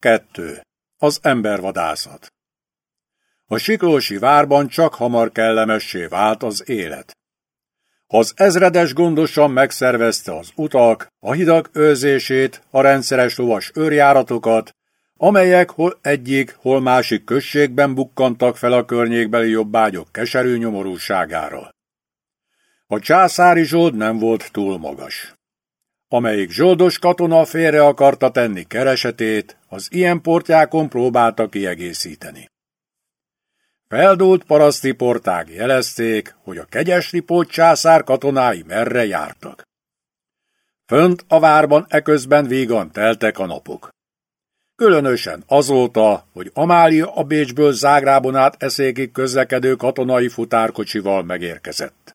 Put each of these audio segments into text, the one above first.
2. Az embervadászat A siklósi várban csak hamar kellemessé vált az élet. Az ezredes gondosan megszervezte az utak, a hidak őrzését, a rendszeres lovas őrjáratokat, amelyek hol egyik, hol másik községben bukkantak fel a környékbeli jobbágyok keserű nyomorúságára. A császári zsold nem volt túl magas. Amelyik zsoldos katona félre akarta tenni keresetét, az ilyen portyákon próbálta kiegészíteni. Feldult paraszti porták jelezték, hogy a kegyes ripót császár katonái merre jártak. Fönt a várban eközben vígan teltek a napok. Különösen azóta, hogy Amália a Bécsből Zágrában át eszékig közlekedő katonai futárkocsival megérkezett.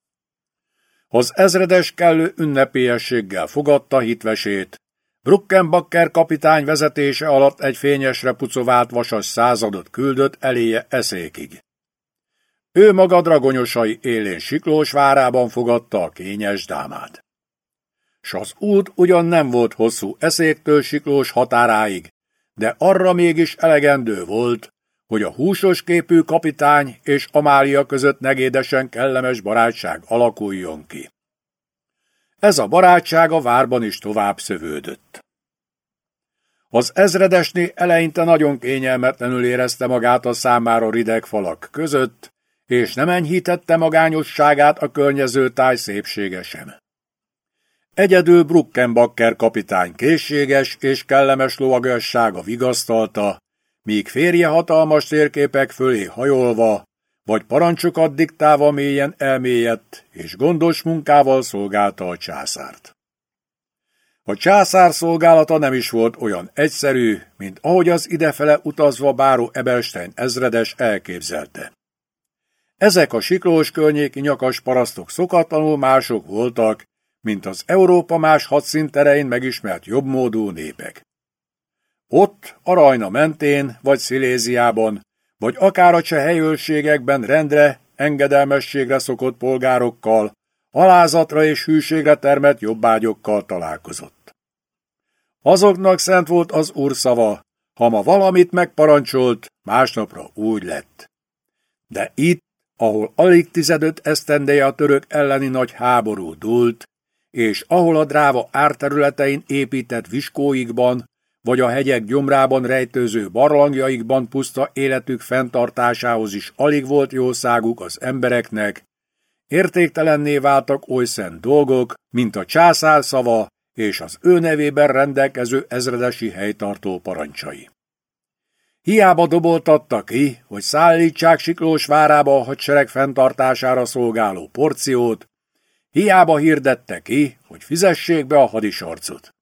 Az ezredes kellő ünnepélyességgel fogadta hitvesét, Bruckenbacker kapitány vezetése alatt egy fényesre pucovált vasas századot küldött eléje eszékig. Ő maga dragonyosai élén Siklós várában fogadta a kényes dámát. S az út ugyan nem volt hosszú eszéktől Siklós határáig, de arra mégis elegendő volt, hogy a húsos képű kapitány és Amália között negédesen kellemes barátság alakuljon ki. Ez a barátság a várban is tovább szövődött. Az ezredesné eleinte nagyon kényelmetlenül érezte magát a számára rideg falak között, és nem enyhítette magányosságát a környező táj szépsége sem. Egyedül Bruckenbacker kapitány készséges és kellemes lovagassága vigasztalta, míg férje hatalmas térképek fölé hajolva, vagy parancsokat diktálva mélyen elmélyedt, és gondos munkával szolgálta a császárt. A császár szolgálata nem is volt olyan egyszerű, mint ahogy az idefele utazva báró Ebelstein ezredes elképzelte. Ezek a siklós környéki nyakas parasztok szokatlanul mások voltak, mint az Európa más hadszínterein megismert jobbmódú népek. Ott, a Rajna mentén, vagy Sziléziában, vagy akár a cseh helyőrségekben rendre, engedelmességre szokott polgárokkal, alázatra és hűségre termett jobbágyokkal találkozott. Azoknak szent volt az úr szava, ha ma valamit megparancsolt, másnapra úgy lett. De itt, ahol alig tizedöt esztendeje a török elleni nagy háború dúlt, és ahol a dráva árterületein épített viskóikban, vagy a hegyek gyomrában rejtőző barlangjaikban puszta életük fenntartásához is alig volt jószáguk az embereknek, értéktelenné váltak oly szent dolgok, mint a császár szava és az ő nevében rendelkező ezredesi helytartó parancsai. Hiába doboltatta ki, hogy szállítsák Siklós várába a hadsereg fenntartására szolgáló porciót, hiába hirdette ki, hogy fizessék be a hadisarcot.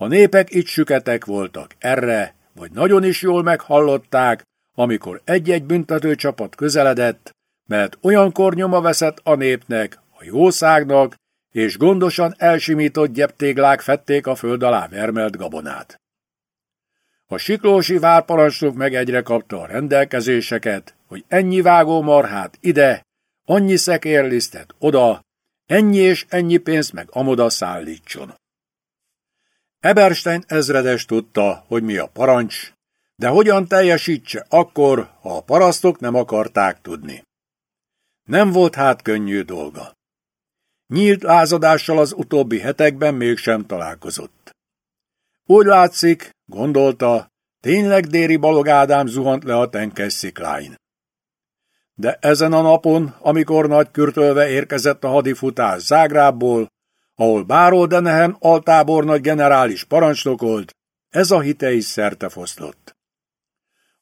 A népek itt süketek voltak erre, vagy nagyon is jól meghallották, amikor egy-egy büntető csapat közeledett, mert olyankor nyoma veszett a népnek, a jószágnak, és gondosan elsimított gyeptéglák fették a föld alá vermelt gabonát. A siklósi várparancsnok meg egyre kapta a rendelkezéseket, hogy ennyi vágó marhát ide, annyi szekérlisztet oda, ennyi és ennyi pénzt meg amoda szállítson. Eberstein ezredes tudta, hogy mi a parancs, de hogyan teljesítse akkor, ha a parasztok nem akarták tudni. Nem volt hát könnyű dolga. Nyílt lázadással az utóbbi hetekben mégsem találkozott. Úgy látszik, gondolta, tényleg Déri Balog Ádám zuhant le a tenkes szikláin. De ezen a napon, amikor nagy kürtölve érkezett a hadifutás Zágrábból, ahol Báró Denehen altábornagy generális parancsnokolt, ez a hite is szerte foszlott.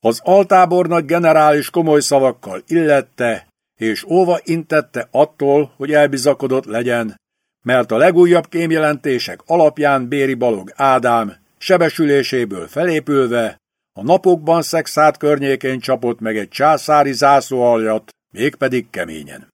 Az altábornagy generális komoly szavakkal illette, és óva intette attól, hogy elbizakodott legyen, mert a legújabb kémjelentések alapján Béri Balog Ádám sebesüléséből felépülve a napokban szexát környékén csapott meg egy császári zászlóaljat, mégpedig keményen.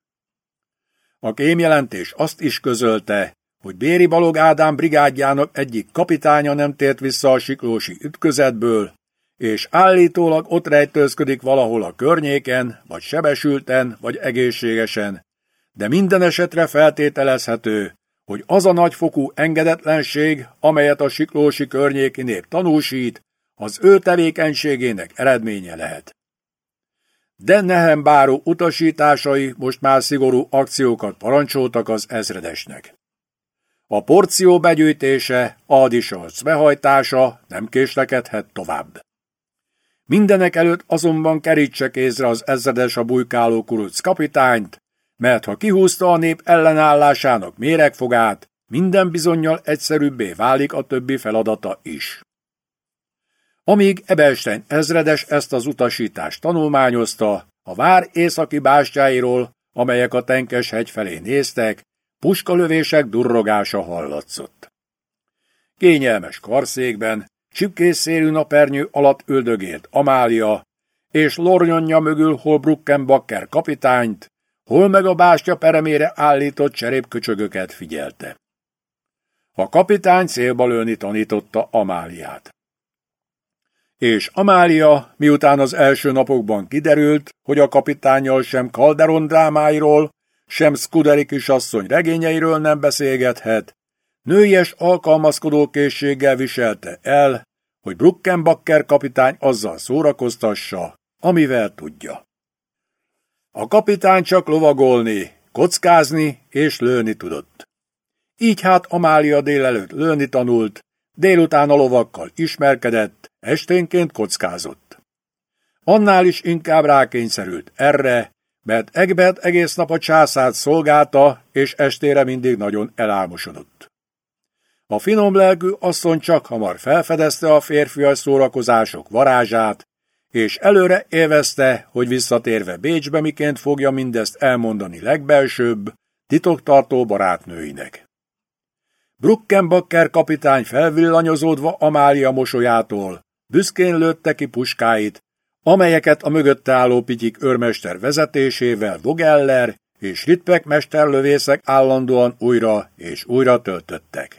A kémjelentés azt is közölte, hogy Béri Balog Ádám brigádjának egyik kapitánya nem tért vissza a siklósi ütközetből, és állítólag ott rejtőzködik valahol a környéken, vagy sebesülten, vagy egészségesen, de minden esetre feltételezhető, hogy az a nagyfokú engedetlenség, amelyet a siklósi környéki nép tanúsít, az ő tevékenységének eredménye lehet. De nehem báró utasításai most már szigorú akciókat parancsoltak az ezredesnek. A porció begyűjtése, adisalc behajtása nem késlekedhet tovább. Mindenek előtt azonban kerítse kézre az ezredes a bujkáló kuruc kapitányt, mert ha kihúzta a nép ellenállásának méregfogát, minden bizonyal egyszerűbbé válik a többi feladata is. Amíg Ebelstein ezredes ezt az utasítást tanulmányozta, a vár északi bástyáiról, amelyek a tenkes hegy felé néztek, puskalövések durrogása hallatszott. Kényelmes karszékben, csipkészszélű napernyő alatt üldögélt Amália, és lornyonja mögül hol Bruckenbacker kapitányt, hol meg a bástya peremére állított cserépköcsögöket figyelte. A kapitány célba lőni tanította Amáliát. És Amália, miután az első napokban kiderült, hogy a kapitányjal sem Calderon drámáiról, sem Scuderi kisasszony regényeiről nem beszélgethet, nőies alkalmazkodó készséggel viselte el, hogy Bruckenbacker kapitány azzal szórakoztassa, amivel tudja. A kapitány csak lovagolni, kockázni és lőni tudott. Így hát Amália délelőtt lőni tanult, délután a lovakkal ismerkedett, esténként kockázott. Annál is inkább rákényszerült erre, mert Egbert egész nap a császárt szolgálta, és estére mindig nagyon elálmosodott. A finom lelkű asszony csak hamar felfedezte a férfias szórakozások varázsát, és előre élvezte, hogy visszatérve Bécsbe miként fogja mindezt elmondani legbelsőbb, titoktartó barátnőinek. Bruckenbacker kapitány felvillanyozódva Amália mosolyától, büszkén lőtte ki puskáit, amelyeket a mögötte álló pityik őrmester vezetésével Vogeller és Ritpek mesterlövészek állandóan újra és újra töltöttek.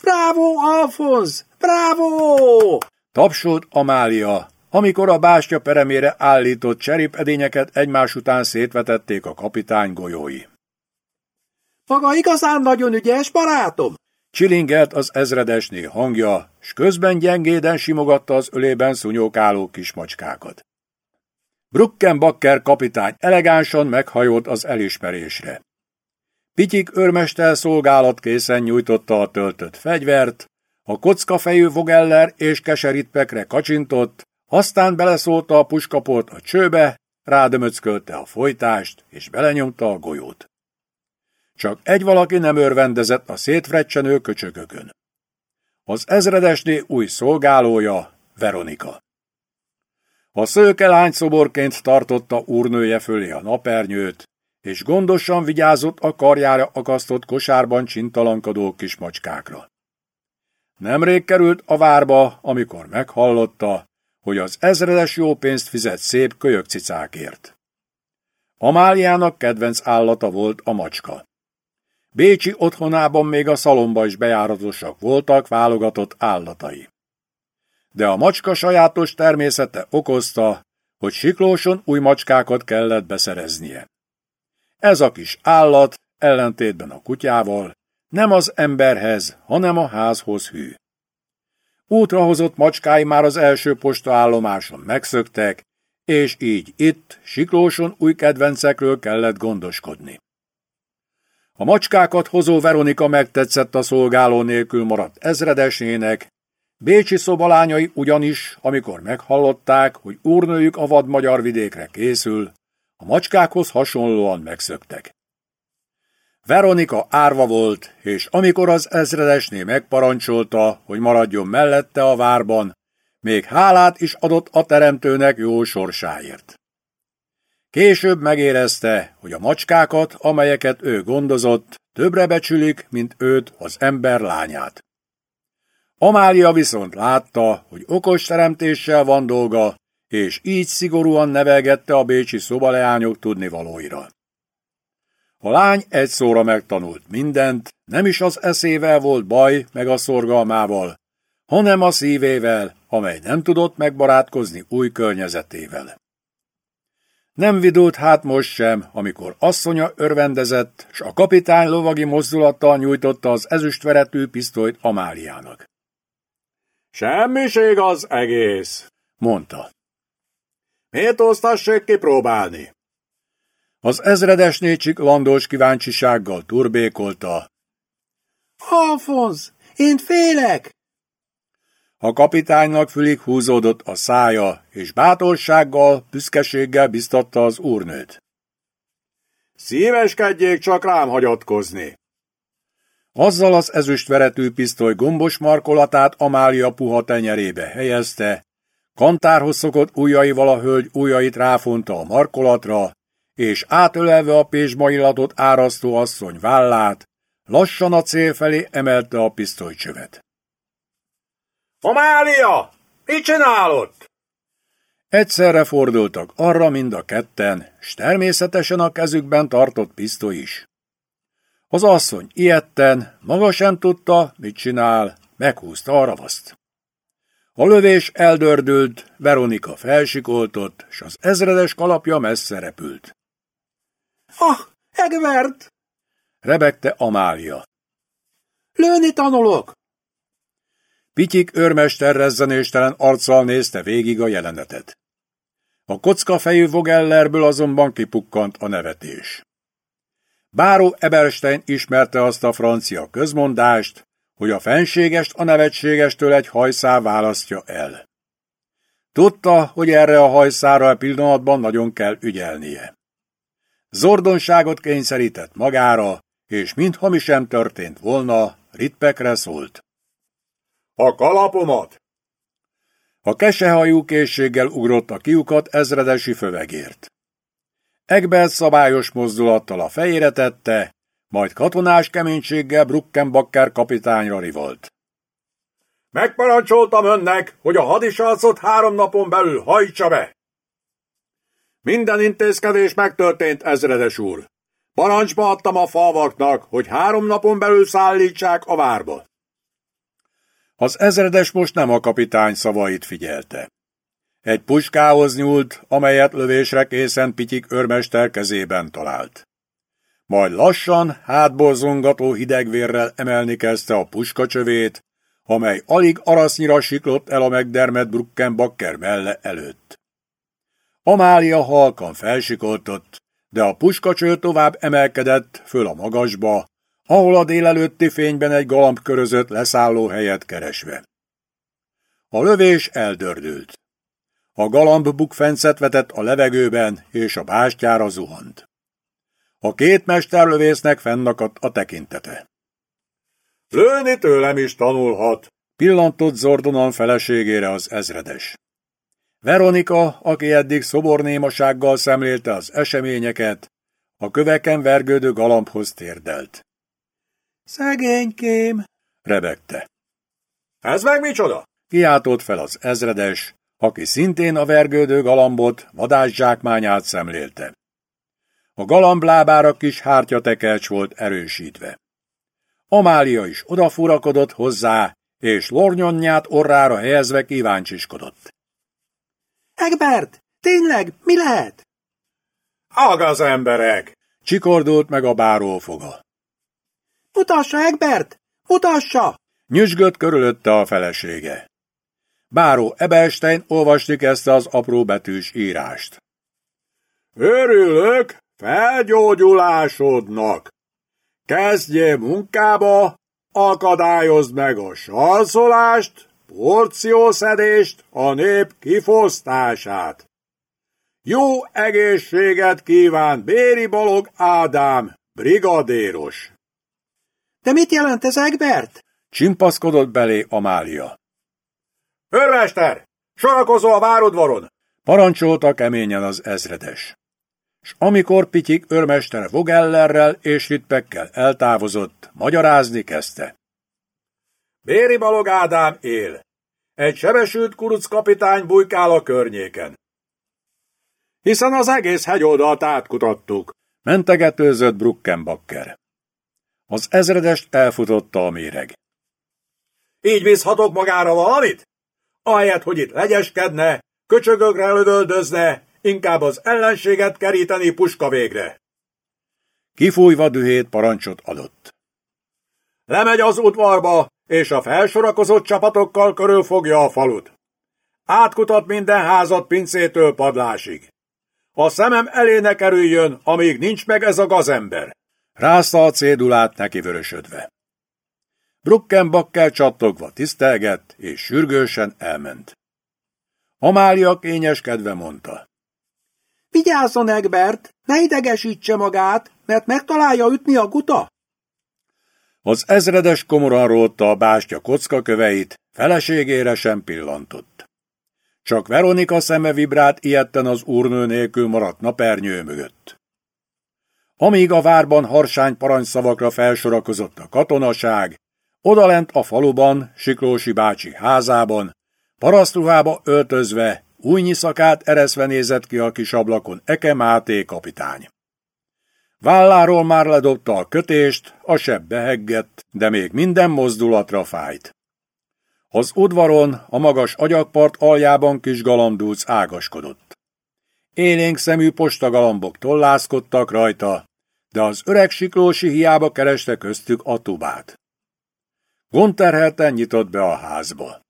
Bravo, Alfonz! Bravo! Tapsolt Amália, amikor a bástya peremére állított cserépedényeket egymás után szétvetették a kapitány golyói. Maga igazán nagyon ügyes, barátom! Csilingelt az ezredesné hangja, s közben gyengéden simogatta az ölében szunyókáló kismacskákat. Bruckenbacker kapitány elegánsan meghajolt az elismerésre. Pityik őrmester szolgálat készen nyújtotta a töltött fegyvert, a kockafejű Vogeller és keseritpekre kacsintott, aztán beleszólta a puskaport a csőbe, rádömöckölte a folytást, és belenyomta a golyót. Csak egy valaki nem örvendezett a szétfrecsenő köcsögökön. Az ezredesné új szolgálója, Veronika. A szőke lány szoborként tartotta úrnője fölé a napernyőt, és gondosan vigyázott a karjára akasztott kosárban csintalankodó kismacskákra. Nemrég került a várba, amikor meghallotta, hogy az ezredes jó pénzt fizet szép kölyökcicákért. Amáliának kedvenc állata volt a macska. Bécsi otthonában még a szalomba is bejáratosak voltak válogatott állatai. De a macska sajátos természete okozta, hogy Siklóson új macskákat kellett beszereznie. Ez a kis állat, ellentétben a kutyával, nem az emberhez, hanem a házhoz hű. Útrahozott macskái már az első postaállomáson megszöktek, és így itt, Siklóson új kedvencekről kellett gondoskodni. A macskákat hozó Veronika megtetszett a szolgáló nélkül maradt ezredesének, Bécsi szobalányai ugyanis, amikor meghallották, hogy úrnőjük a vad magyar vidékre készül, a macskákhoz hasonlóan megszöktek. Veronika árva volt, és amikor az ezredesné megparancsolta, hogy maradjon mellette a várban, még hálát is adott a teremtőnek jó sorsáért. Később megérezte, hogy a macskákat, amelyeket ő gondozott, többre becsülik, mint őt, az ember lányát. Amália viszont látta, hogy okos teremtéssel van dolga, és így szigorúan nevelgette a bécsi szobaleányok tudnivalóira. A lány egy szóra megtanult mindent, nem is az eszével volt baj, meg a szorgalmával, hanem a szívével, amely nem tudott megbarátkozni új környezetével. Nem vidult hát most sem, amikor asszonya örvendezett, s a kapitány lovagi mozdulattal nyújtotta az ezüstveretű pisztolyt Amáliának. Semmiség az egész, mondta. Miért osztassék kipróbálni? Az ezredesné csiklandós kíváncsisággal turbékolta. Alfonz, én félek! A kapitánynak fülig húzódott a szája, és bátorsággal, büszkeséggel biztatta az úrnőt. Szíveskedjék csak rám hagyatkozni. Azzal az ezüstveretű pisztoly gombos markolatát Amália puha tenyerébe helyezte, kantárhoz szokott ujjaival a hölgy ujjait ráfonta a markolatra, és átölelve a pésma illatot árasztó asszony vállát, lassan a cél felé emelte a pisztolycsövet. Amália! Mit csinálod? Egyszerre fordultak arra mind a ketten, s természetesen a kezükben tartott pisztoly is. Az asszony ilyetten, maga sem tudta, mit csinál, meghúzta a ravaszt. A lövés eldördült, Veronika felsikoltott, s az ezredes kalapja messze repült. Ah, Egbert! rebegte Amália. Lőni tanulok! Pityik őrmester rezzenéstelen arccal nézte végig a jelenetet. A kockafejű Vogellerből azonban kipukkant a nevetés. Báró Eberstein ismerte azt a francia közmondást, hogy a fenségest a nevetségestől egy hajszál választja el. Tudta, hogy erre a hajszára a pillanatban nagyon kell ügyelnie. Zordonságot kényszerített magára, és mintha sem történt volna, Ritpekre szólt. A kalapomat! A kesehajú készséggel ugrott a kiukat ezredesi fövegért. Egbert szabályos mozdulattal a fejére tette, majd katonás keménységgel Bruckenbacker kapitányra rivolt. Megparancsoltam önnek, hogy a hadisarcot három napon belül hajtsa be! Minden intézkedés megtörtént, ezredes úr. Parancsba adtam a falvaknak, hogy három napon belül szállítsák a várba. Az ezredes most nem a kapitány szavait figyelte. Egy puskához nyúlt, amelyet lövésre készen Pityik őrmester kezében talált. Majd lassan, hátborzongató hidegvérrel emelni kezdte a puskacsövét, amely alig arasznyira siklott el a megdermed Bruckenbacker melle előtt. Amália halkan felsikoltott, de a puskacső tovább emelkedett föl a magasba, ahol a délelőtti fényben egy galamb körözött leszálló helyet keresve. A lövés eldördült. A galamb bukfencet vetett a levegőben, és a bástyára zuhant. A két mesterlövésznek fennakadt a tekintete. Lőni tőlem is tanulhat, pillantott Zordonan feleségére az ezredes. Veronika, aki eddig szobornémasággal szemlélte az eseményeket, a köveken vergődő galambhoz térdelt. Szegénykém, rebegte. Ez meg micsoda? Kiáltott fel az ezredes, aki szintén a vergődő galambot, vadászsákmányát szemlélte. A galamb lábára kis hártya tekercs volt erősítve. Amália is odafurakodott hozzá, és lornyonját orrára helyezve kíváncsiskodott. Egbert, tényleg, mi lehet? Ag az emberek! Csikordult meg a bárófoga. Mutassa, Egbert! Mutassa! Nyüzsgött körülötte a felesége. Báró Ebelstein olvasni kezdte az apró betűs írást. Örülök, felgyógyulásodnak. Kezdjél munkába, akadályozd meg a salszolást, porciószedést, a nép kifosztását. Jó egészséget kíván Béri Balog Ádám, brigadéros. De mit jelent ez, Egbert? Csimpaszkodott belé Amália. Őrmester! Sorakozó a várodvaron! Parancsolta keményen az ezredes. S amikor Pityik őrmester Vogellerrel és Ritpekkel eltávozott, magyarázni kezdte. Béri Balog Ádám él. Egy sebesült kuruc kapitány bujkál a környéken. Hiszen az egész hegyoldalt átkutattuk, mentegetőzött Bruckenbacker. Az ezredest elfutotta a méreg. Így bízhatok magára valamit? Ahelyett, hogy itt legyeskedne, köcsögökre lövöldözne, inkább az ellenséget keríteni puska végre. Kifújva dühét parancsot adott. Lemegy az udvarba, és a felsorakozott csapatokkal körülfogja a falut. Átkutat minden házat pincétől padlásig. A szemem elé ne kerüljön, amíg nincs meg ez a gazember. Rázta a cédulát neki vörösödve. Bruckenbakkel csattogva tisztelgett, és sürgősen elment. Amália kényeskedve mondta. Vigyázzon, Egbert, ne idegesítse magát, mert megtalálja ütni a guta. Az ezredes komoran rótta a bástya kockaköveit, feleségére sem pillantott. Csak Veronika szeme vibrált ilyetten az úrnő nélkül maradt napernyő mögött. Amíg a várban harsány parancsszavakra felsorakozott a katonaság, odalent a faluban, Siklósi bácsi házában, parasztruhába öltözve, új nyiszakát ereszve nézett ki a kis ablakon Eke Máté kapitány. Válláról már ledobta a kötést, a seb beheggett, de még minden mozdulatra fájt. Az udvaron, a magas agyakpart aljában kis galambdúc ágaskodott. Élénk szemű postagalambok tollászkodtak rajta, de az öreg siklósi hiába kereste köztük a tubát. Gonterhelten nyitott be a házba.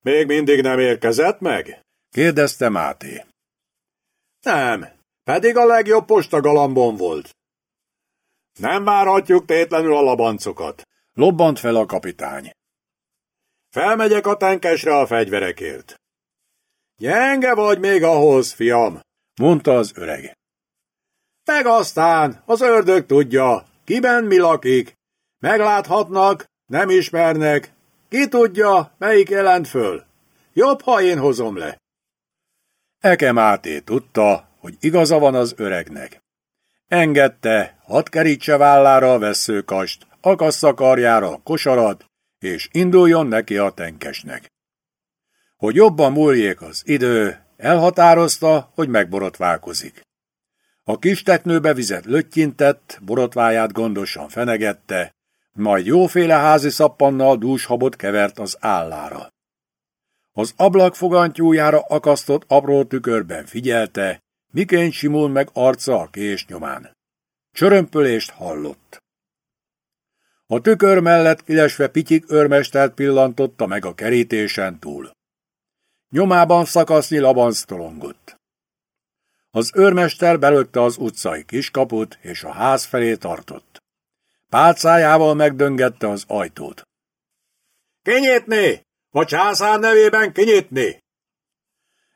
Még mindig nem érkezett meg? kérdezte Máté. Nem, pedig a legjobb postagalambon volt. Nem várhatjuk tétlenül a labancokat, lobbant fel a kapitány. Felmegyek a tenkesre a fegyverekért. Gyenge vagy még ahhoz, fiam, mondta az öreg. Meg aztán, az ördög tudja, kiben mi lakik. Megláthatnak, nem ismernek, ki tudja, melyik jelent föl. Jobb, ha én hozom le. Eke Máté tudta, hogy igaza van az öregnek. Engedte, hadd kerítse vállára a veszőkast, akassza karjára a kosarat, és induljon neki a tenkesnek. Hogy jobban múljék az idő, elhatározta, hogy megborotválkozik. A kis teknőbe vizet löttyintett, borotváját gondosan fenegette, majd jóféle házi szappannal dúshabot kevert az állára. Az ablak fogantyújára akasztott apró tükörben figyelte, miként simul meg arca a kés nyomán. Csörömpölést hallott. A tükör mellett kilesve pityik őrmestert pillantotta meg a kerítésen túl. Nyomában szakaszni labanc tolongott. Az őrmester belökte az utcai kiskaput, és a ház felé tartott. Pálcájával megdöngette az ajtót. Kinyitni! A császár nevében kinyitni!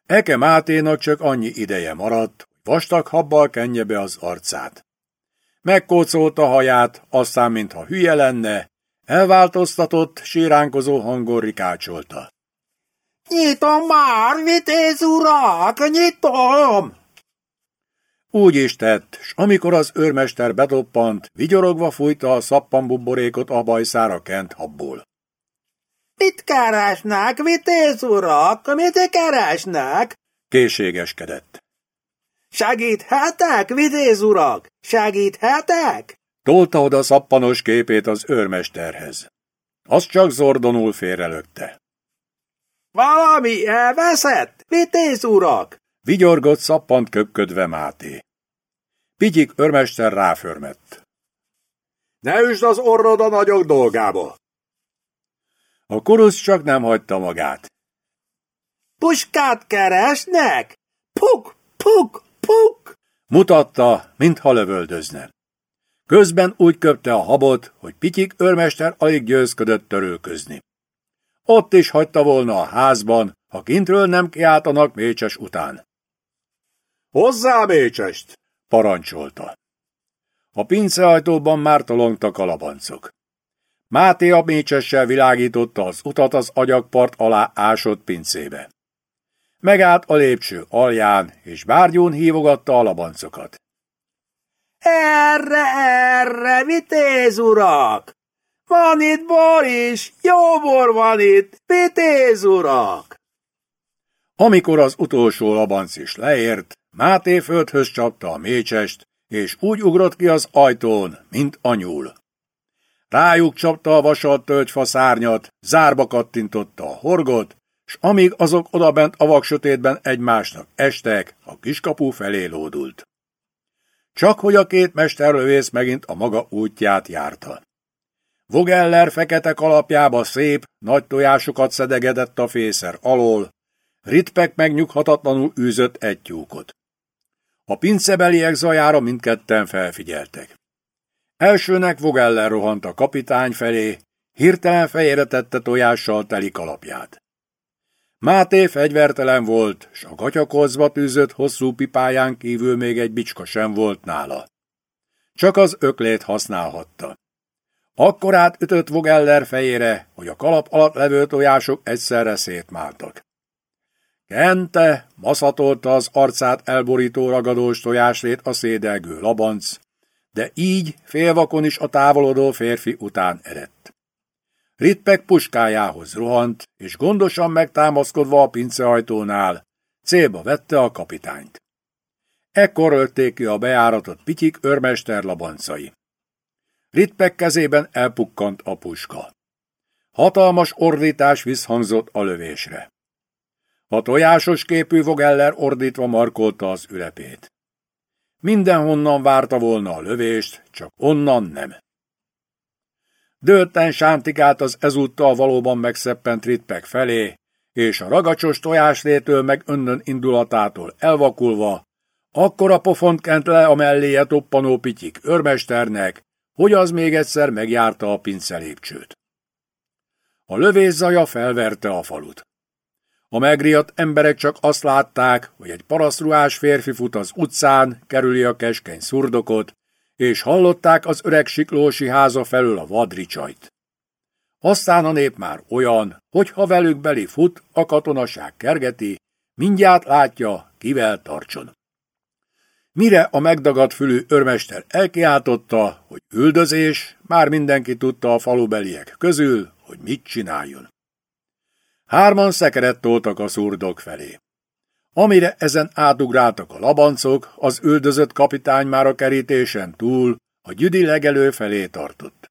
Eke Máténak csak annyi ideje maradt, hogy vastag habbal kenje be az arcát. Megkócolta haját, aztán, mintha hülye lenne, elváltoztatott, síránkozó hangon rikácsolta. Nyitom már, vitéz urak, nyitom! Úgy is tett, s amikor az őrmester bedoppant, vigyorogva fújta a szappanbubborékot a bajszára kent habból. Mit keresnek, vitéz urak? Mit keresnek? Készségeskedett. Segíthetek, vitéz urak? Segíthetek? Tolta oda szappanos képét az őrmesterhez. Az csak zordonul félrelökte. Valami elveszett, vitéz urak? Vigyorgott szappant köpködve Máté. Pigyik örmester ráförmett. Ne üsd az orrod a nagyok dolgába! A kurusz csak nem hagyta magát. Puskát keresnek? Puk, puk, puk! Mutatta, mintha lövöldözne. Közben úgy köpte a habot, hogy Pityik őrmester alig győzködött törölközni. Ott is hagyta volna a házban, ha kintről nem kiáltanak Mécses után. Hozzá Mécsest! parancsolta. A pinceajtóban már tolongtak a labancok. Máté a mécsessel világította az utat az agyagpart alá ásott pincébe. Megállt a lépcső alján, és bárgyún hívogatta a labancokat. Erre, erre, vitéz urak! Van itt bor is, jó bor van itt, vitéz urak! Amikor az utolsó labanc is leért, Máté földhöz csapta a mécsest, és úgy ugrott ki az ajtón, mint a nyúl. Rájuk csapta a vasalt tölgyfa szárnyat, zárba kattintotta a horgot, s amíg azok odabent a vaksötétben egymásnak estek, a kiskapu felé lódult. Csak hogy a két mesterlövész megint a maga útját járta. Vogeller fekete kalapjába szép, nagy tojásokat szedegedett a fészer alól, Ritpek megnyughatatlanul űzött egy tyúkot. A pincebeliek zajára mindketten felfigyeltek. Elsőnek Vogeller rohant a kapitány felé, hirtelen fejére tette tojással teli kalapját. Máté fegyvertelen volt, s a gatyakozba tűzött hosszú pipáján kívül még egy bicska sem volt nála. Csak az öklét használhatta. Akkorát ütött Vogeller fejére, hogy a kalap alatt levő tojások egyszerre szétmáltak. Kente maszatolta az arcát elborító ragadós tojáslét a szédelgő labanc, de így félvakon is a távolodó férfi után eredt. Ritpek puskájához rohant, és gondosan megtámaszkodva a pinceajtónál, célba vette a kapitányt. Ekkor ölték ki a bejáratot pityik örmester labancai. Ritpek kezében elpukkant a puska. Hatalmas ordítás visszhangzott a lövésre. A tojásos képű Vogeller ordítva markolta az ülepét. Mindenhonnan várta volna a lövést, csak onnan nem. Dölten sántikált az ezúttal valóban megszeppent Ritpek felé, és a ragacsos tojáslétől meg önnön indulatától elvakulva, akkor a pofont kent le a melléje toppanó pityik örmesternek, hogy az még egyszer megjárta a pincelépcsőt. A lövés felverte a falut. A megriadt emberek csak azt látták, hogy egy parasztruhás férfi fut az utcán, kerüli a keskeny szurdokot, és hallották az öreg siklósi háza felől a vadricsajt. Aztán a nép már olyan, hogy ha velük beli fut, a katonaság kergeti, mindjárt látja, kivel tartson. Mire a megdagadt fülű örmester elkiáltotta, hogy üldözés, már mindenki tudta a falubeliek közül, hogy mit csináljon. Hárman szekeret toltak a szurdok felé. Amire ezen átugráltak a labancok, az üldözött kapitány már a kerítésen túl, a gyüdi legelő felé tartott.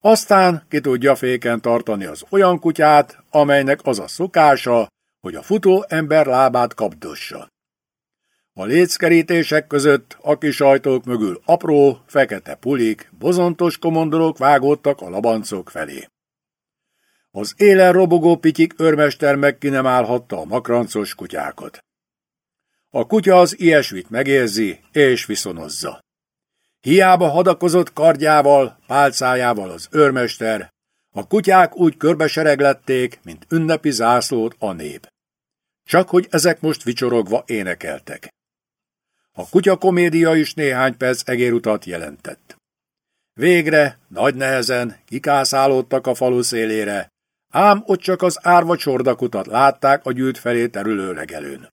Aztán ki tudja féken tartani az olyan kutyát, amelynek az a szokása, hogy a futó ember lábát kapdossa. A léckerítések között a kis mögül apró, fekete pulik, bozontos komondorok vágódtak a labancok felé. Az élen robogó pityik őrmester meg nem állhatta a makrancos kutyákat. A kutya az ilyesmit megérzi és viszonozza. Hiába hadakozott kardjával, pálcájával az őrmester, a kutyák úgy körbesereglették, mint ünnepi zászlót a nép. Csak hogy ezek most vicsorogva énekeltek. A kutya komédia is néhány perc egérutat jelentett. Végre, nagy nehezen kikászálódtak a falu szélére, ám ott csak az árva csordakutat látták a gyűjt felé terülő legelőn.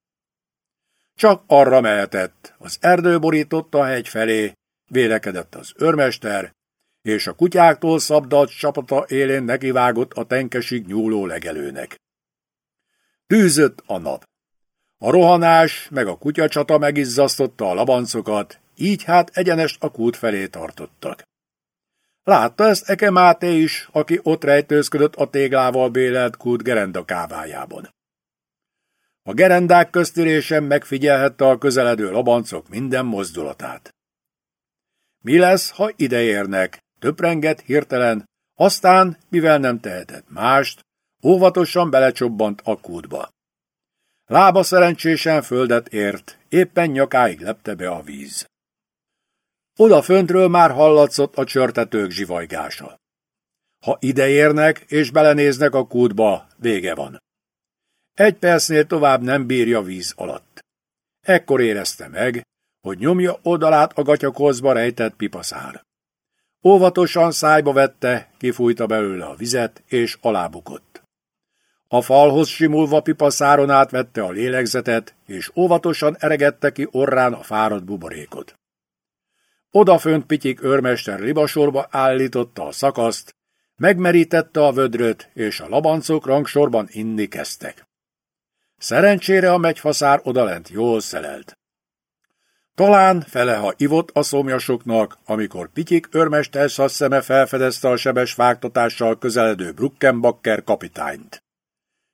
Csak arra mehetett, az erdő borította a hegy felé, vélekedett az örmester, és a kutyáktól szabdalt csapata élén nekivágott a tenkesig nyúló legelőnek. Tűzött a nap. A rohanás meg a kutyacsata megizzasztotta a labancokat, így hát egyenest a kút felé tartottak. Látta ezt Eke Máté is, aki ott rejtőzködött a téglával bélelt kút gerenda kávájában. A gerendák köztérésen megfigyelhette a közeledő labancok minden mozdulatát. Mi lesz, ha ideérnek? Töprengett hirtelen, aztán, mivel nem tehetett mást, óvatosan belecsobbant a kútba. Lába szerencsésen földet ért, éppen nyakáig lepte be a víz. Oda föntről már hallatszott a csörtetők zsivajgása. Ha ideérnek és belenéznek a kútba, vége van. Egy percnél tovább nem bírja víz alatt. Ekkor érezte meg, hogy nyomja oldalát a gatyakozba rejtett pipaszár. Óvatosan szájba vette, kifújta belőle a vizet, és alábukott. A falhoz simulva pipaszáron átvette a lélegzetet, és óvatosan eregette ki orrán a fáradt buborékot. Odafönt pityik őrmester libasorba állította a szakaszt, megmerítette a vödröt, és a labancok rangsorban inni kezdtek. Szerencsére a megyfaszár odalent jól szelelt. Talán fele, ha ivott a szomjasoknak, amikor Pityik őrmester szeme felfedezte a sebes vágtatással közeledő Bruckenbacker kapitányt.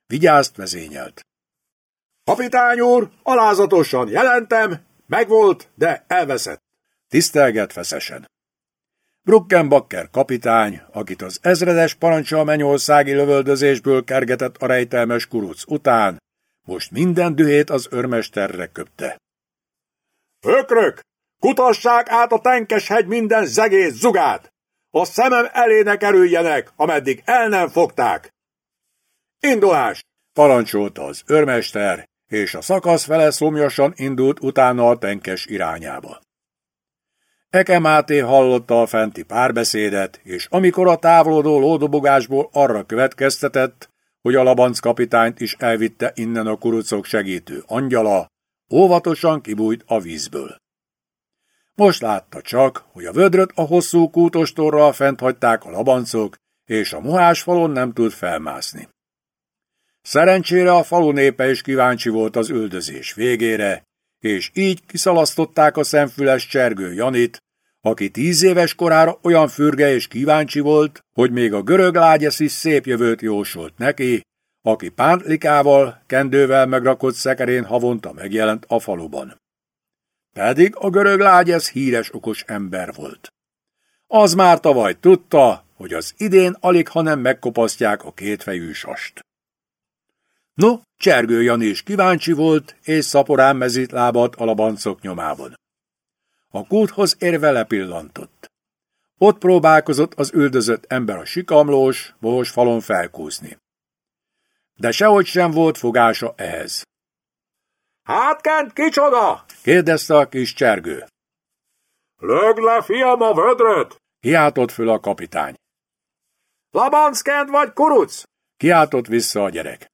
Vigyázt vezényelt. Kapitány úr, alázatosan jelentem, megvolt, de elveszett. Tisztelget feszesen. Bruckenbacker kapitány, akit az ezredes parancsa a mennyországi lövöldözésből kergetett a rejtelmes kuruc után, most minden dühét az örmesterre köpte. Ökrök! Kutassák át a tenkes hegy minden zegét zugát! A szemem elé ne kerüljenek, ameddig el nem fogták! Indulás! parancsolta az örmester, és a szakasz fele szomjasan indult utána a tenkes irányába. Eke Máté hallotta a fenti párbeszédet, és amikor a távolodó lódobogásból arra következtetett, hogy a labanc kapitányt is elvitte innen a kurucok segítő angyala, óvatosan kibújt a vízből. Most látta csak, hogy a vödröt a hosszú kútostorral fent hagyták a labancok, és a mohás falon nem tud felmászni. Szerencsére a falu népe is kíváncsi volt az üldözés végére, és így kiszalasztották a szemfüles csergő Janit, aki tíz éves korára olyan fürge és kíváncsi volt, hogy még a görög lágyesz is szép jövőt jósolt neki, aki pántlikával, kendővel megrakott szekerén havonta megjelent a faluban. Pedig a görög lágyesz híres okos ember volt. Az már tavaly tudta, hogy az idén alig, hanem megkopasztják a kétfejű sast. No, Csergő Jani is kíváncsi volt, és szaporán mezít lábat a labancok nyomában. A kúthoz érve lepillantott. Ott próbálkozott az üldözött ember a sikamlós, bohos falon felkúszni. De sehogy sem volt fogása ehhez. Hát kent kicsoda? kérdezte a kis csergő. Lög le, fiam, a vödröt! Kiáltott föl a kapitány. Labanckent vagy kuruc? Kiáltott vissza a gyerek.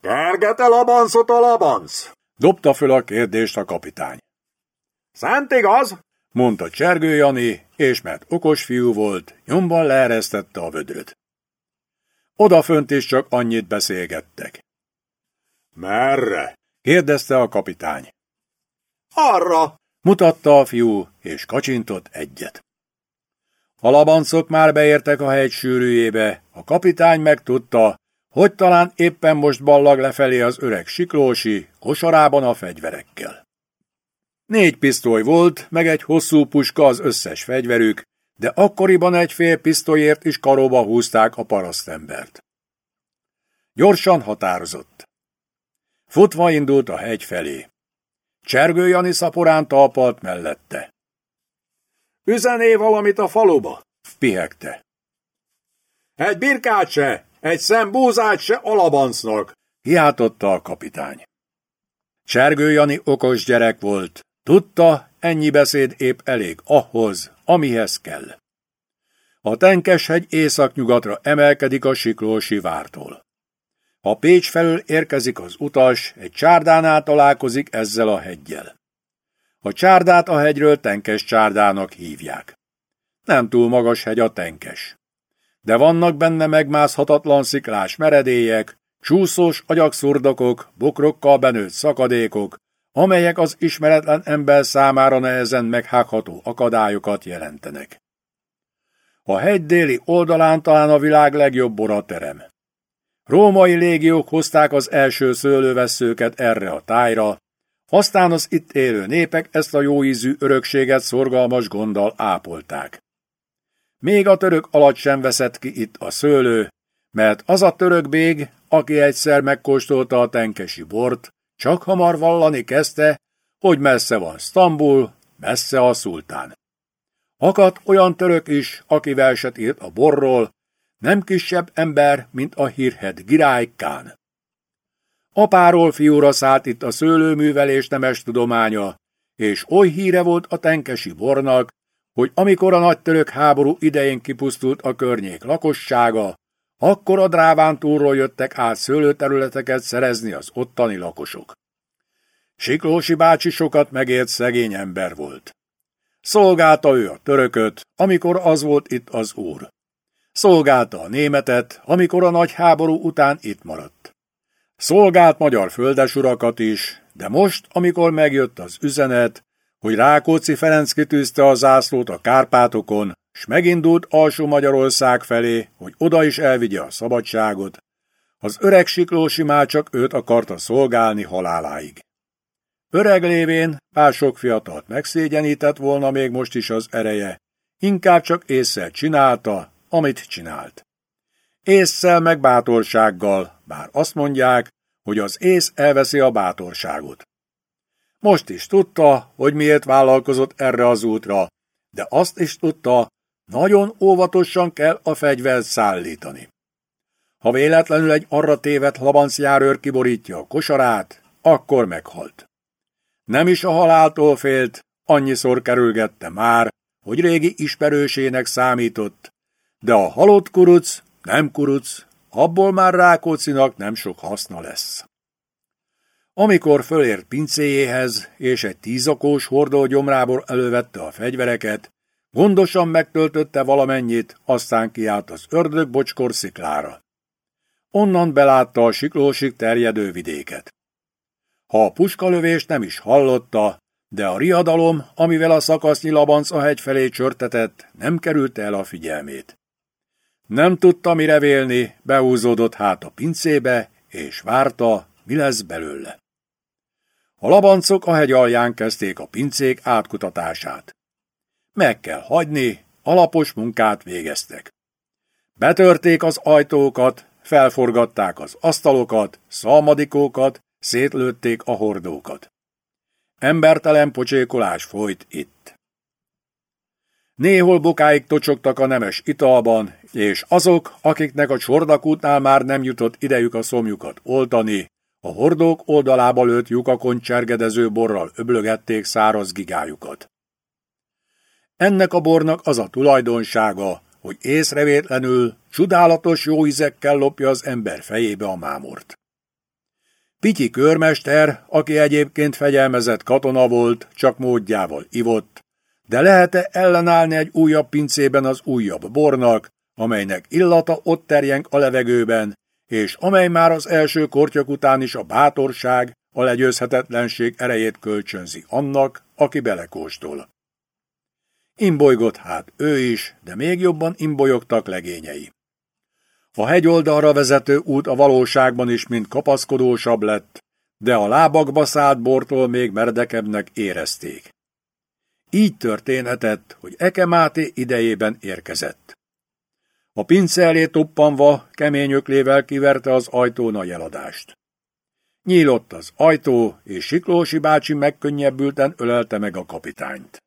Kergete labancot a labanc? Dobta föl a kérdést a kapitány. Szent igaz? mondta Csergő Jani, és mert okos fiú volt, nyomban leeresztette a vödröt. Odafönt is csak annyit beszélgettek. Merre? kérdezte a kapitány. Arra, mutatta a fiú, és kacsintott egyet. A labancok már beértek a hegy sűrűjébe, a kapitány megtudta, hogy talán éppen most ballag lefelé az öreg siklósi, kosarában a fegyverekkel. Négy pisztoly volt, meg egy hosszú puska az összes fegyverük, de akkoriban egy fél pisztolyért is karóba húzták a parasztembert. Gyorsan határozott. Futva indult a hegy felé. Csergő Jani szaporán talpalt mellette. Üzené valamit a faluba? Pihegte. Egy birkát se, egy szem búzát se alabancnak, hiátotta a kapitány. Csergő Jani okos gyerek volt, tudta, ennyi beszéd épp elég ahhoz, amihez kell. A Tenkeshegy északnyugatra emelkedik a Siklósi vártól. Ha Pécs felől érkezik az utas, egy csárdánál találkozik ezzel a hegyjel. A csárdát a hegyről Tenkes csárdának hívják. Nem túl magas hegy a Tenkes. De vannak benne megmászhatatlan sziklás meredélyek, csúszós agyakszurdokok, bokrokkal benőtt szakadékok, amelyek az ismeretlen ember számára nehezen meghágható akadályokat jelentenek. A hegy déli oldalán talán a világ legjobb boraterem. Római légiók hozták az első szőlővesszőket erre a tájra, aztán az itt élő népek ezt a jóízű örökséget szorgalmas gonddal ápolták. Még a török alatt sem veszett ki itt a szőlő, mert az a török bég, aki egyszer megkóstolta a tenkesi bort, csak hamar vallani kezdte, hogy messze van Sztambul, messze a szultán. Akadt olyan török is, aki verset írt a borról, nem kisebb ember, mint a hírhet Girály Kán. Apáról fiúra szállt itt a szőlőművelés nemes tudománya, és oly híre volt a tenkesi bornak, hogy amikor a nagy török háború idején kipusztult a környék lakossága, akkor a Dráván túlról jöttek át szőlőterületeket szerezni az ottani lakosok. Siklósi bácsi sokat megért szegény ember volt. Szolgálta ő a törököt, amikor az volt itt az úr. Szolgálta a németet, amikor a nagy háború után itt maradt. Szolgált magyar földesurakat is, de most, amikor megjött az üzenet, hogy Rákóczi Ferenc kitűzte a zászlót a Kárpátokon, s megindult alsó Magyarország felé, hogy oda is elvigye a szabadságot, az öreg Siklósi már csak őt akarta szolgálni haláláig. Öreg lévén pár sok fiatalt megszégyenített volna még most is az ereje, inkább csak észszel csinálta, amit csinált. Észszel meg bátorsággal, bár azt mondják, hogy az ész elveszi a bátorságot. Most is tudta, hogy miért vállalkozott erre az útra, de azt is tudta, nagyon óvatosan kell a fegyvert szállítani. Ha véletlenül egy arra tévedt labancjárőr kiborítja a kosarát, akkor meghalt. Nem is a haláltól félt, annyiszor kerülgette már, hogy régi ismerősének számított, de a halott kuruc nem kuruc, abból már Rákócinak nem sok haszna lesz. Amikor fölért pincéjéhez, és egy tízakós hordó gyomrából elővette a fegyvereket, gondosan megtöltötte valamennyit, aztán kiállt az ördög bocskor sziklára. Onnan belátta a siklósig terjedő vidéket. Ha a puskalövés nem is hallotta, de a riadalom, amivel a szakasznyi labanc a hegy felé csörtetett, nem került el a figyelmét. Nem tudta mire vélni, behúzódott hát a pincébe, és várta, mi lesz belőle. A labancok a hegy alján kezdték a pincék átkutatását. Meg kell hagyni, alapos munkát végeztek. Betörték az ajtókat, felforgatták az asztalokat, szalmadikókat, szétlőtték a hordókat. Embertelen pocsékolás folyt itt. Néhol bokáig tocsogtak a nemes italban, és azok, akiknek a csordakútnál már nem jutott idejük a szomjukat oltani, a hordók oldalába lőtt lyukakon csergedező borral öblögették száraz gigájukat. Ennek a bornak az a tulajdonsága, hogy észrevétlenül, csodálatos jó ízekkel lopja az ember fejébe a mámort. Pityi körmester, aki egyébként fegyelmezett katona volt, csak módjával ivott, de lehet-e ellenállni egy újabb pincében az újabb bornak, amelynek illata ott terjeng a levegőben, és amely már az első kortyak után is a bátorság, a legyőzhetetlenség erejét kölcsönzi annak, aki belekóstol. Imbolygott hát ő is, de még jobban imbolyogtak legényei. A hegyoldalra vezető út a valóságban is mind kapaszkodósabb lett, de a lábakba szállt bortól még merdekebbnek érezték. Így történhetett, hogy Eke Máté idejében érkezett. A pince elé toppanva kemény öklével kiverte az ajtón a jeladást. Nyílott az ajtó, és Siklósi bácsi megkönnyebbülten ölelte meg a kapitányt.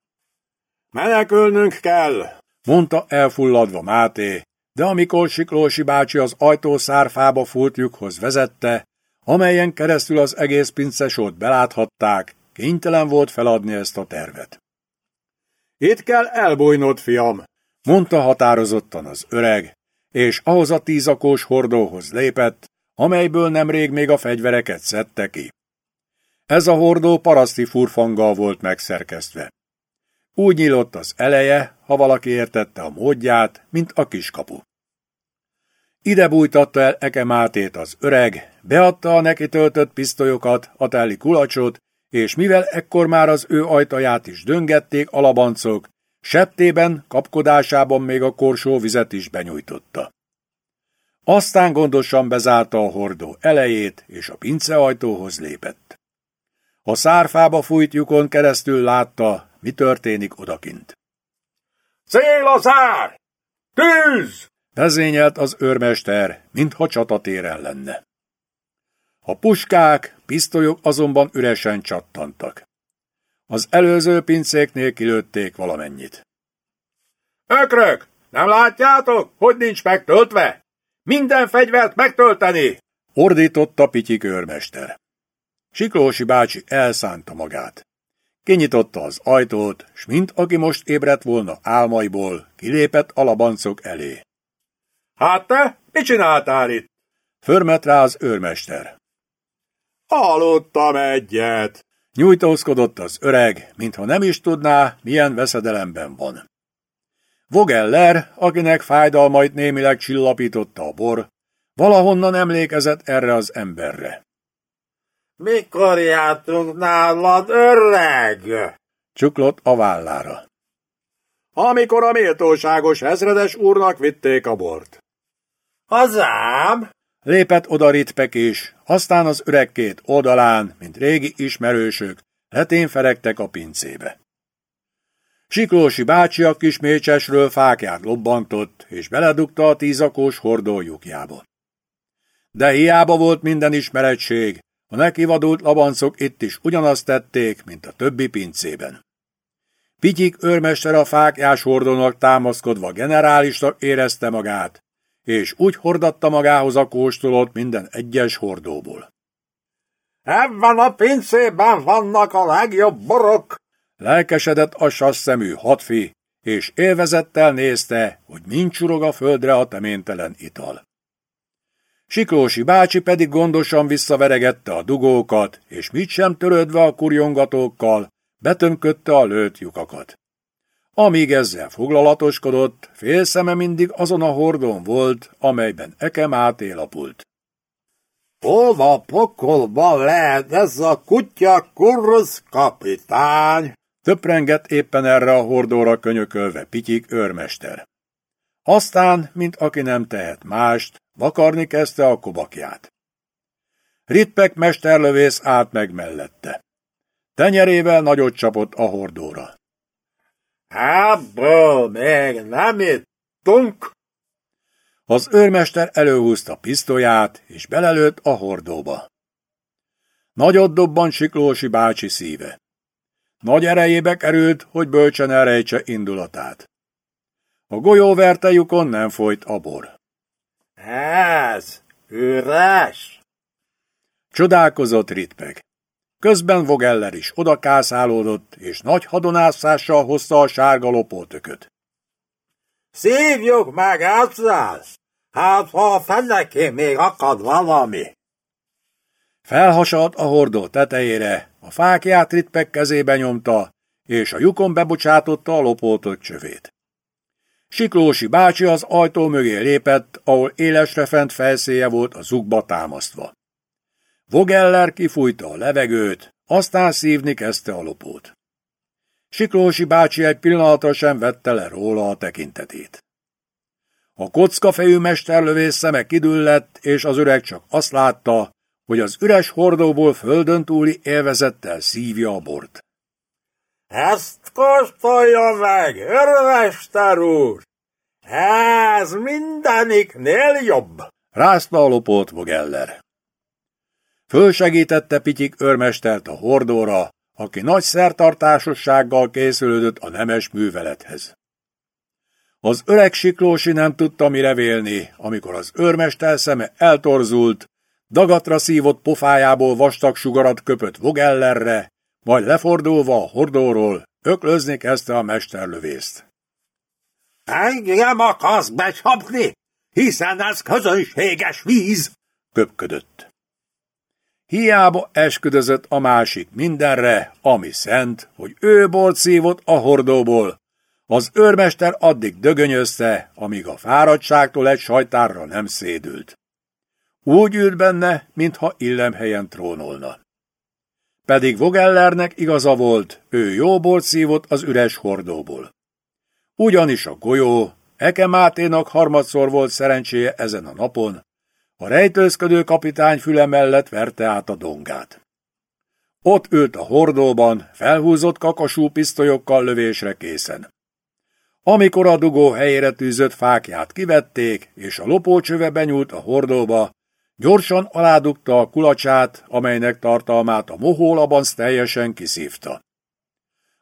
Menekülnünk kell, mondta elfulladva Máté, de amikor Siklósi bácsi az ajtó szárfába fúlt lyukhoz vezette, amelyen keresztül az egész pincesót beláthatták, kénytelen volt feladni ezt a tervet. Itt kell elbújnod, fiam, mondta határozottan az öreg, és ahhoz a tízakós hordóhoz lépett, amelyből nemrég még a fegyvereket szedte ki. Ez a hordó paraszti furfanggal volt megszerkesztve. Úgy nyílott az eleje, ha valaki értette a módját, mint a kiskapu. Ide bújtatta el Eke Mátét az öreg, beadta a neki töltött pisztolyokat, a telli kulacsot, és mivel ekkor már az ő ajtaját is döngették alabancok, septében, kapkodásában még a korsó vizet is benyújtotta. Aztán gondosan bezárta a hordó elejét, és a pinceajtóhoz lépett. A szárfába fújt lyukon keresztül látta, mi történik odakint. Szél a zár! Tűz! Vezényelt az őrmester, mintha csatatéren lenne. A puskák, pisztolyok azonban üresen csattantak. Az előző pincéknél kilőtték valamennyit. Ökrök! Nem látjátok, hogy nincs megtöltve? Minden fegyvert megtölteni! Ordította Pityi körmester. Siklósi bácsi elszánta magát. Kinyitotta az ajtót, s mint aki most ébredt volna álmaiból, kilépett a labancok elé. Hát te, mit csináltál itt? Förmet rá az őrmester. Hallottam egyet. Nyújtózkodott az öreg, mintha nem is tudná, milyen veszedelemben van. Vogeller, akinek fájdalmait némileg csillapította a bor, valahonnan emlékezett erre az emberre. Mikor jártunk nálad, öreg? Csuklott a vállára. Amikor a méltóságos ezredes úrnak vitték a bort. Hazám? Lépett oda Ritpek is, aztán az öreg két oldalán, mint régi ismerősök, letén feregtek a pincébe. Siklósi bácsi a kis mécsesről fákját lobbantott, és beledugta a tízakós hordójukjába. De hiába volt minden ismeretség, a nekivadult labancok itt is ugyanazt tették, mint a többi pincében. Pityik őrmester a fákjás hordónak támaszkodva generálisnak érezte magát, és úgy hordatta magához a kóstolót minden egyes hordóból. Ebben a pincében vannak a legjobb borok! Lelkesedett a sasszemű hatfi, és élvezettel nézte, hogy mind csurog a földre a teméntelen ital. Siklósi bácsi pedig gondosan visszaveregette a dugókat, és mit sem törődve a kurjongatókkal, betömködte a lőtt lyukakat. Amíg ezzel foglalatoskodott, fél szeme mindig azon a hordón volt, amelyben Ekem átél a pult. Hova pokolba lehet ez a kutya kurz kapitány? Töprengett éppen erre a hordóra könyökölve Pityik őrmester. Aztán, mint aki nem tehet mást, vakarni kezdte a kobakját. Ritpek mesterlövész állt meg mellette. Tenyerével nagyot csapott a hordóra. Ebből még nem ittunk? Az őrmester előhúzta pisztolyát, és belelőtt a hordóba. Nagyot dobban Siklósi bácsi szíve. Nagy erejébe került, hogy bölcsen elrejtse indulatát. A golyóvertejukon nem folyt a bor. Ez üres! Csodálkozott Ritpeg. Közben Vogeller is odakászálódott, és nagy hadonászással hozta a sárga lopótököt. Szívjuk meg ezzel! Hát, ha a fenekén még akad valami! Felhasalt a hordó tetejére, a fákját Ritpeg kezébe nyomta, és a lyukon bebocsátotta a lopótök csövét. Siklósi bácsi az ajtó mögé lépett, ahol élesre fent felszéje volt a zugba támasztva. Vogeller kifújta a levegőt, aztán szívni kezdte a lopót. Siklósi bácsi egy pillanatra sem vette le róla a tekintetét. A kockafejű mesterlövész szeme kidüllett, és az öreg csak azt látta, hogy az üres hordóból földön túli élvezettel szívja a bort. Ezt kóstolja meg, örmester úr! Ez mindeniknél jobb! Rázta a lopót Vogeller. Fölsegítette Pityik őrmestert a hordóra, aki nagy szertartásossággal készülődött a nemes művelethez. Az öreg siklósi nem tudta mire vélni, amikor az őrmester szeme eltorzult, dagatra szívott pofájából vastag sugarat köpött Vogellerre, majd lefordulva a hordóról öklözni kezdte a mesterlövészt. Engem akarsz becsapni, hiszen ez közönséges víz, köpködött. Hiába esküdözött a másik mindenre, ami szent, hogy ő bort szívott a hordóból. Az őrmester addig dögönyözte, amíg a fáradtságtól egy sajtárra nem szédült. Úgy ült benne, mintha illemhelyen trónolna. Pedig Vogellernek igaza volt, ő jó bort szívott az üres hordóból. Ugyanis a golyó, Eke Máténak harmadszor volt szerencséje ezen a napon, a rejtőzködő kapitány füle mellett verte át a dongát. Ott ült a hordóban, felhúzott kakasú pisztolyokkal lövésre készen. Amikor a dugó helyére tűzött fákját kivették, és a lopócsöve benyúlt a hordóba, gyorsan aládugta a kulacsát, amelynek tartalmát a mohólabanc teljesen kiszívta.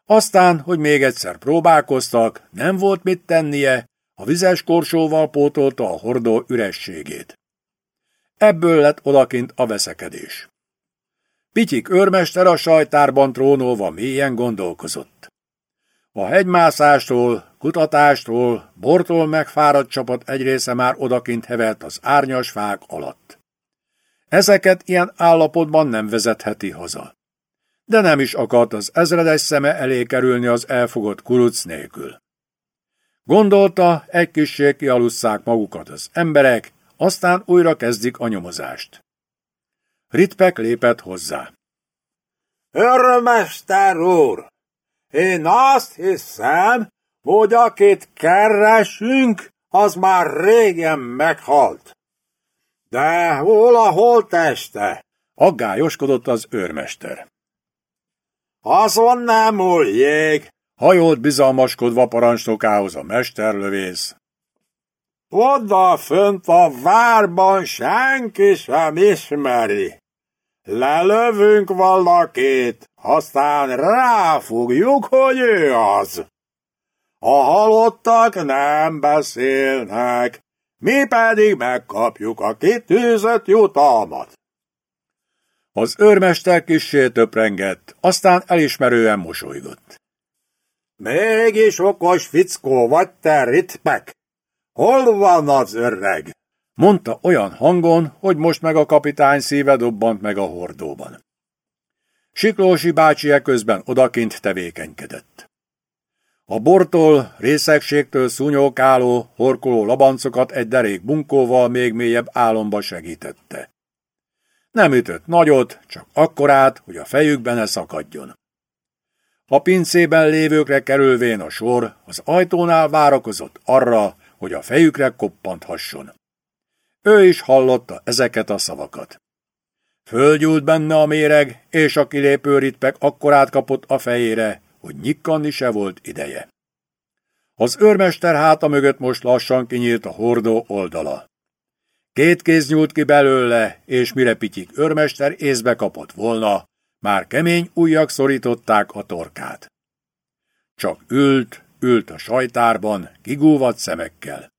Aztán, hogy még egyszer próbálkoztak, nem volt mit tennie, a vizes korsóval pótolta a hordó ürességét. Ebből lett odakint a veszekedés. Pityik őrmester a sajtárban trónolva mélyen gondolkozott. A hegymászástól, kutatástól, bortól megfáradt csapat egy része már odakint hevelt az árnyas fák alatt. Ezeket ilyen állapotban nem vezetheti haza. De nem is akart az ezredes szeme elé kerülni az elfogott kuruc nélkül. Gondolta, egy kissé kialusszák magukat az emberek, aztán újra kezdik a nyomozást. Ritpek lépett hozzá. Örmester úr, én azt hiszem, hogy akit keresünk, az már régen meghalt. De hol a holteste? Aggályoskodott az őrmester. Azon nem múljék, Hajolt bizalmaskodva parancsnokához a mesterlövész. Oda fönt a várban senki sem ismeri. Lelövünk valakit, aztán ráfogjuk, hogy ő az. A halottak nem beszélnek, mi pedig megkapjuk a kitűzött jutalmat. Az őrmester kissé töprengett, aztán elismerően mosolygott. Mégis okos fickó vagy te, Ritpek! Hol van az öreg? Mondta olyan hangon, hogy most meg a kapitány szíve dobbant meg a hordóban. Siklósi bácsi eközben odakint tevékenykedett. A bortól, részegségtől szúnyókáló, horkoló labancokat egy derék bunkóval még mélyebb álomba segítette. Nem ütött nagyot, csak akkorát, hogy a fejükbe ne szakadjon. A pincében lévőkre kerülvén a sor, az ajtónál várakozott arra, hogy a fejükre koppanthasson. Ő is hallotta ezeket a szavakat. Földgyúlt benne a méreg, és a kilépő ritpek akkorát kapott a fejére, hogy nyikkanni se volt ideje. Az őrmester háta mögött most lassan kinyílt a hordó oldala. Két kéz nyúlt ki belőle, és mire pityik őrmester észbe kapott volna, már kemény ujjak szorították a torkát. Csak ült, ült a sajtárban, kigúvat szemekkel.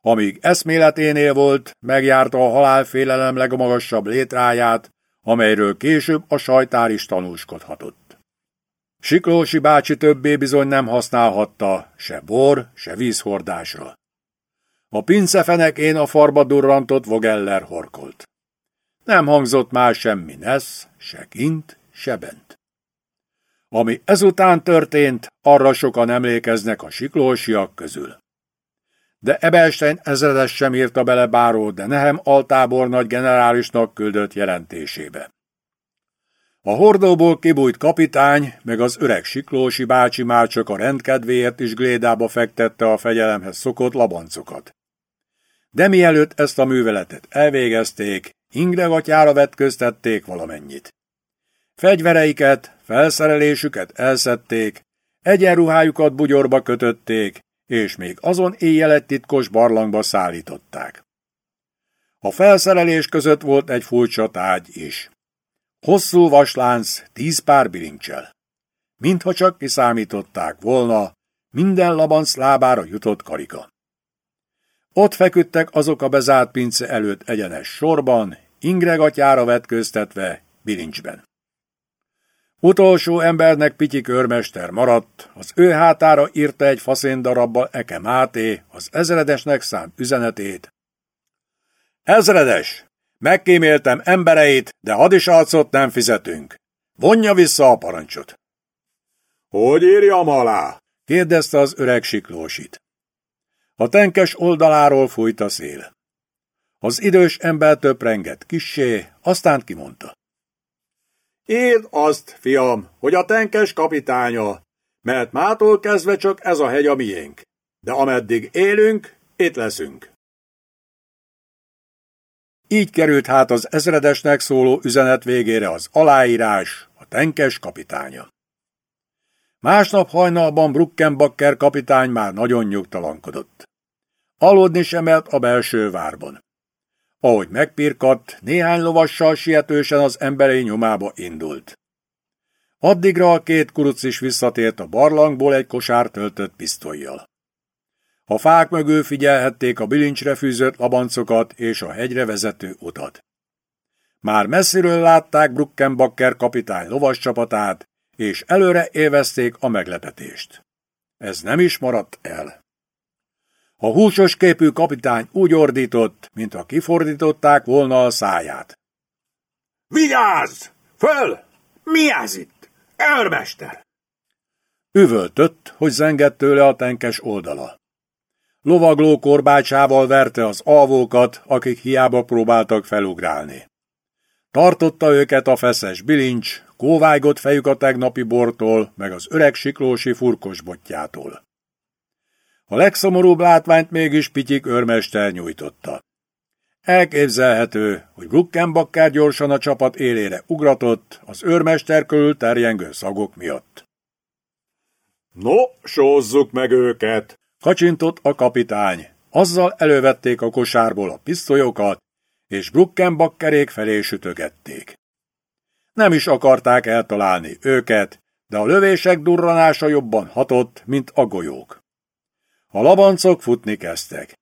Amíg eszméleténél volt, megjárta a halálfélelem legmagasabb létráját, amelyről később a sajtár is tanúskodhatott. Siklósi bácsi többé bizony nem használhatta, se bor, se vízhordásra. A pincefenekén a farba durrantott Vogeller horkolt. Nem hangzott már semmi nesz, se kint, se bent. Ami ezután történt, arra sokan emlékeznek a siklósiak közül. De Ebelstein ezredes sem írta bele Báró de Nehem altábornagy generálisnak küldött jelentésébe. A hordóból kibújt kapitány, meg az öreg Siklósi bácsi már csak a rendkedvéért is glédába fektette a fegyelemhez szokott labancokat. De mielőtt ezt a műveletet elvégezték, ingregatyára vetköztették valamennyit. Fegyvereiket, felszerelésüket elszedték, egyenruhájukat bugyorba kötötték, és még azon éjjel egy titkos barlangba szállították. A felszerelés között volt egy furcsa tágy is. Hosszú vaslánc, tíz pár bilincsel. Mintha csak kiszámították volna, minden labanc lábára jutott karika. Ott feküdtek azok a bezárt pince előtt egyenes sorban, ingregatyára vetköztetve, bilincsben. Utolsó embernek Pityik őrmester maradt, az ő hátára írta egy faszéndarabbal Eke Máté az ezredesnek szánt üzenetét. Ezredes! Megkíméltem embereit, de hadisarcot nem fizetünk. Vonja vissza a parancsot. Hogy írjam alá? kérdezte az öreg siklósit. A tenkes oldaláról fújt a szél. Az idős ember töprengett kissé, aztán kimondta. Írd azt, fiam, hogy a tenkes kapitánya, mert mától kezdve csak ez a hegy a miénk. De ameddig élünk, itt leszünk. Így került hát az ezredesnek szóló üzenet végére az aláírás, a tenkes kapitánya. Másnap hajnalban Bruckenbacker kapitány már nagyon nyugtalankodott. Aludni sem a belső várban. Ahogy megpirkadt, néhány lovassal sietősen az emberi nyomába indult. Addigra a két kuruc is visszatért a barlangból egy kosár töltött pisztolyjal. A fák mögül figyelhették a bilincsre fűzött labancokat és a hegyre vezető utat. Már messziről látták Bruckenbacker kapitány lovas csapatát, és előre élvezték a meglepetést. Ez nem is maradt el. A húsos képű kapitány úgy ordított, mintha kifordították volna a száját. Vigyázz! Föl! Mi ez itt? Őrmester! Üvöltött, hogy zengett tőle a tenkes oldala. Lovagló korbácsával verte az alvókat, akik hiába próbáltak felugrálni. Tartotta őket a feszes bilincs, kóvájgott fejük a tegnapi bortól, meg az öreg siklósi furkos botjától. A legszomorúbb látványt mégis Pityik őrmester nyújtotta. Elképzelhető, hogy Bruckenbakker gyorsan a csapat élére ugratott az őrmester körül terjengő szagok miatt. No, sózzuk meg őket! Kacsintott a kapitány. Azzal elővették a kosárból a pisztolyokat, és Bruckenbackerék felé sütögették. Nem is akarták eltalálni őket, de a lövések durranása jobban hatott, mint a golyók. A labancok futni kezdtek.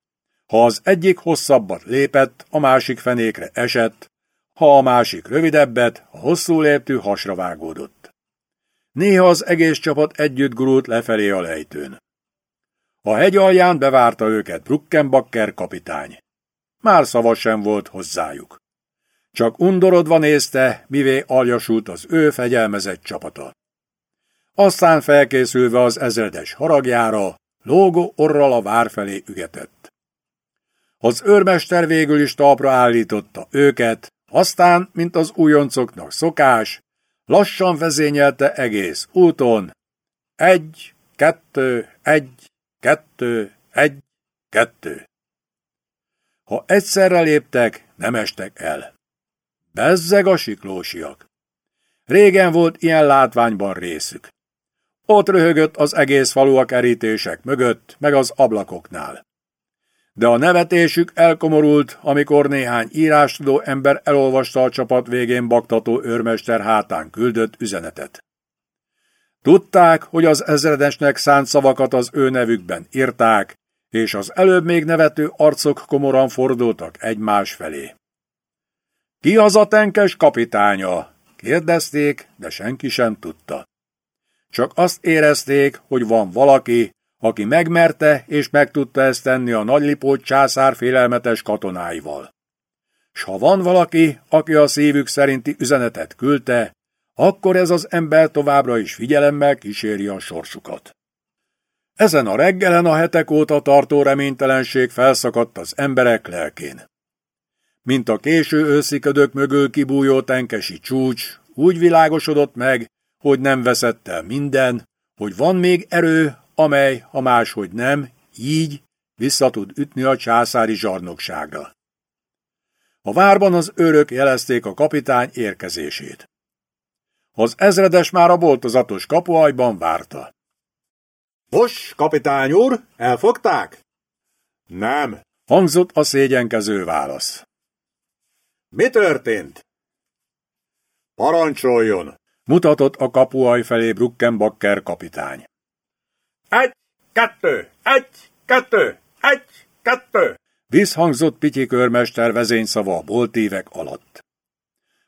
Ha az egyik hosszabbat lépett, a másik fenékre esett, ha a másik rövidebbet, a hosszú léptű hasra vágódott. Néha az egész csapat együtt gurult lefelé a lejtőn. A hegy alján bevárta őket Bruckenbacker kapitány. Már szava sem volt hozzájuk. Csak undorodva nézte, mivé aljasult az ő fegyelmezett csapata. Aztán felkészülve az ezredes haragjára, lógó orral a vár felé ügetett. Az őrmester végül is talpra állította őket, aztán, mint az újoncoknak szokás, lassan vezényelte egész úton. Egy, kettő, egy, kettő, egy, kettő. Ha egyszerre léptek, nem estek el. Bezzeg a siklósiak. Régen volt ilyen látványban részük. Ott röhögött az egész falu a kerítések mögött, meg az ablakoknál. De a nevetésük elkomorult, amikor néhány írástudó ember elolvasta a csapat végén baktató őrmester hátán küldött üzenetet. Tudták, hogy az ezredesnek szánt szavakat az ő nevükben írták, és az előbb még nevető arcok komoran fordultak egymás felé. Ki az a tenkes kapitánya? kérdezték, de senki sem tudta. Csak azt érezték, hogy van valaki, aki megmerte és meg tudta ezt tenni a nagylipót császár félelmetes katonáival. S ha van valaki, aki a szívük szerinti üzenetet küldte, akkor ez az ember továbbra is figyelemmel kíséri a sorsukat. Ezen a reggelen a hetek óta tartó reménytelenség felszakadt az emberek lelkén. Mint a késő ősziködök mögül kibújó tenkesi csúcs, úgy világosodott meg, hogy nem veszett el minden, hogy van még erő, amely, ha máshogy nem, így vissza tud ütni a császári zsarnokságra. A várban az őrök jelezték a kapitány érkezését. Az ezredes már a boltozatos kapuajban várta. Most, kapitány úr, elfogták? Nem, hangzott a szégyenkező válasz. Mi történt? Parancsoljon, mutatott a kapuaj felé Bruckenbacker kapitány. Egy, kettő, egy, kettő, egy, kettő. Visszhangzott Pityi körmester vezényszava a boltívek alatt.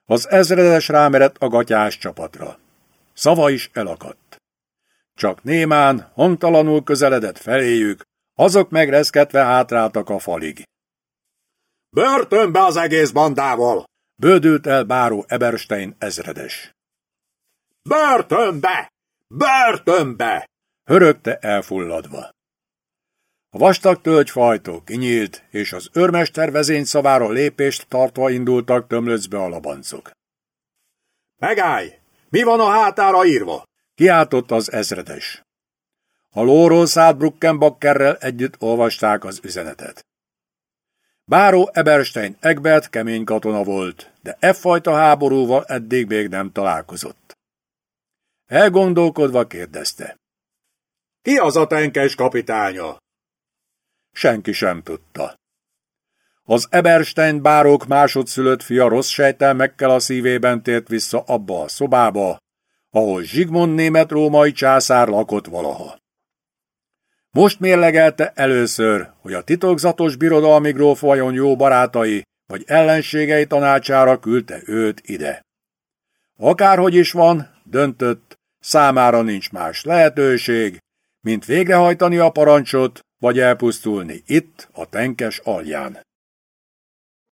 Az ezredes rámerett a gatyás csapatra. Szava is elakadt. Csak némán, hangtalanul közeledett feléjük, azok megreszketve hátráltak a falig. Börtönbe az egész bandával! Bődült el báró Eberstein ezredes. Börtönbe! Börtönbe! Hörögte elfulladva. A vastag tölgyfajtó kinyílt, és az őrmester vezényszavára lépést tartva indultak tömlöcbe a labancok. Megállj! Mi van a hátára írva? Kiáltott az ezredes. A lóról szállt Bruckenbackerrel együtt olvasták az üzenetet. Báró Eberstein Egbert kemény katona volt, de e fajta háborúval eddig még nem találkozott. Elgondolkodva kérdezte. Ki az a tenkes kapitánya? Senki sem tudta. Az Eberstein bárók másodszülött fia rossz sejtelmekkel a szívében tért vissza abba a szobába, ahol Zsigmond német-római császár lakott valaha. Most mérlegelte először, hogy a titokzatos birodalmi gróf vajon jó barátai vagy ellenségei tanácsára küldte őt ide. Akárhogy is van, döntött, számára nincs más lehetőség, mint végrehajtani a parancsot, vagy elpusztulni itt, a tenkes alján.